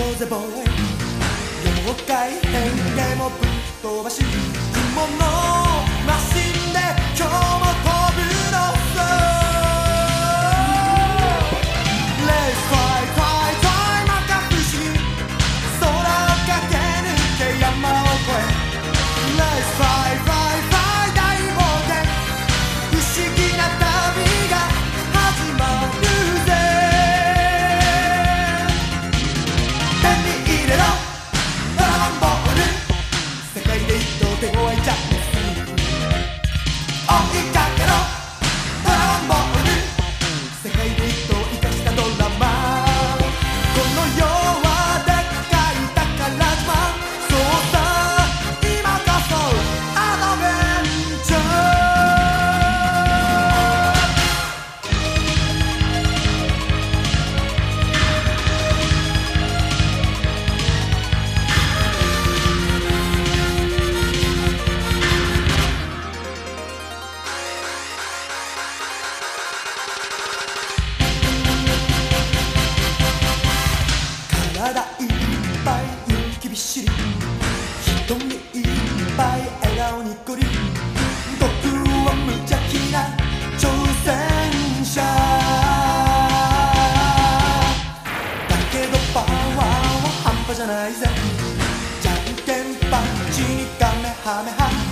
のぜ防衛妖怪変化もぶっ飛ばし雲の真っのにっこり僕は無邪気な挑戦者だけどパワーは半端じゃないぜ。じゃんけんパンチにカメハメハ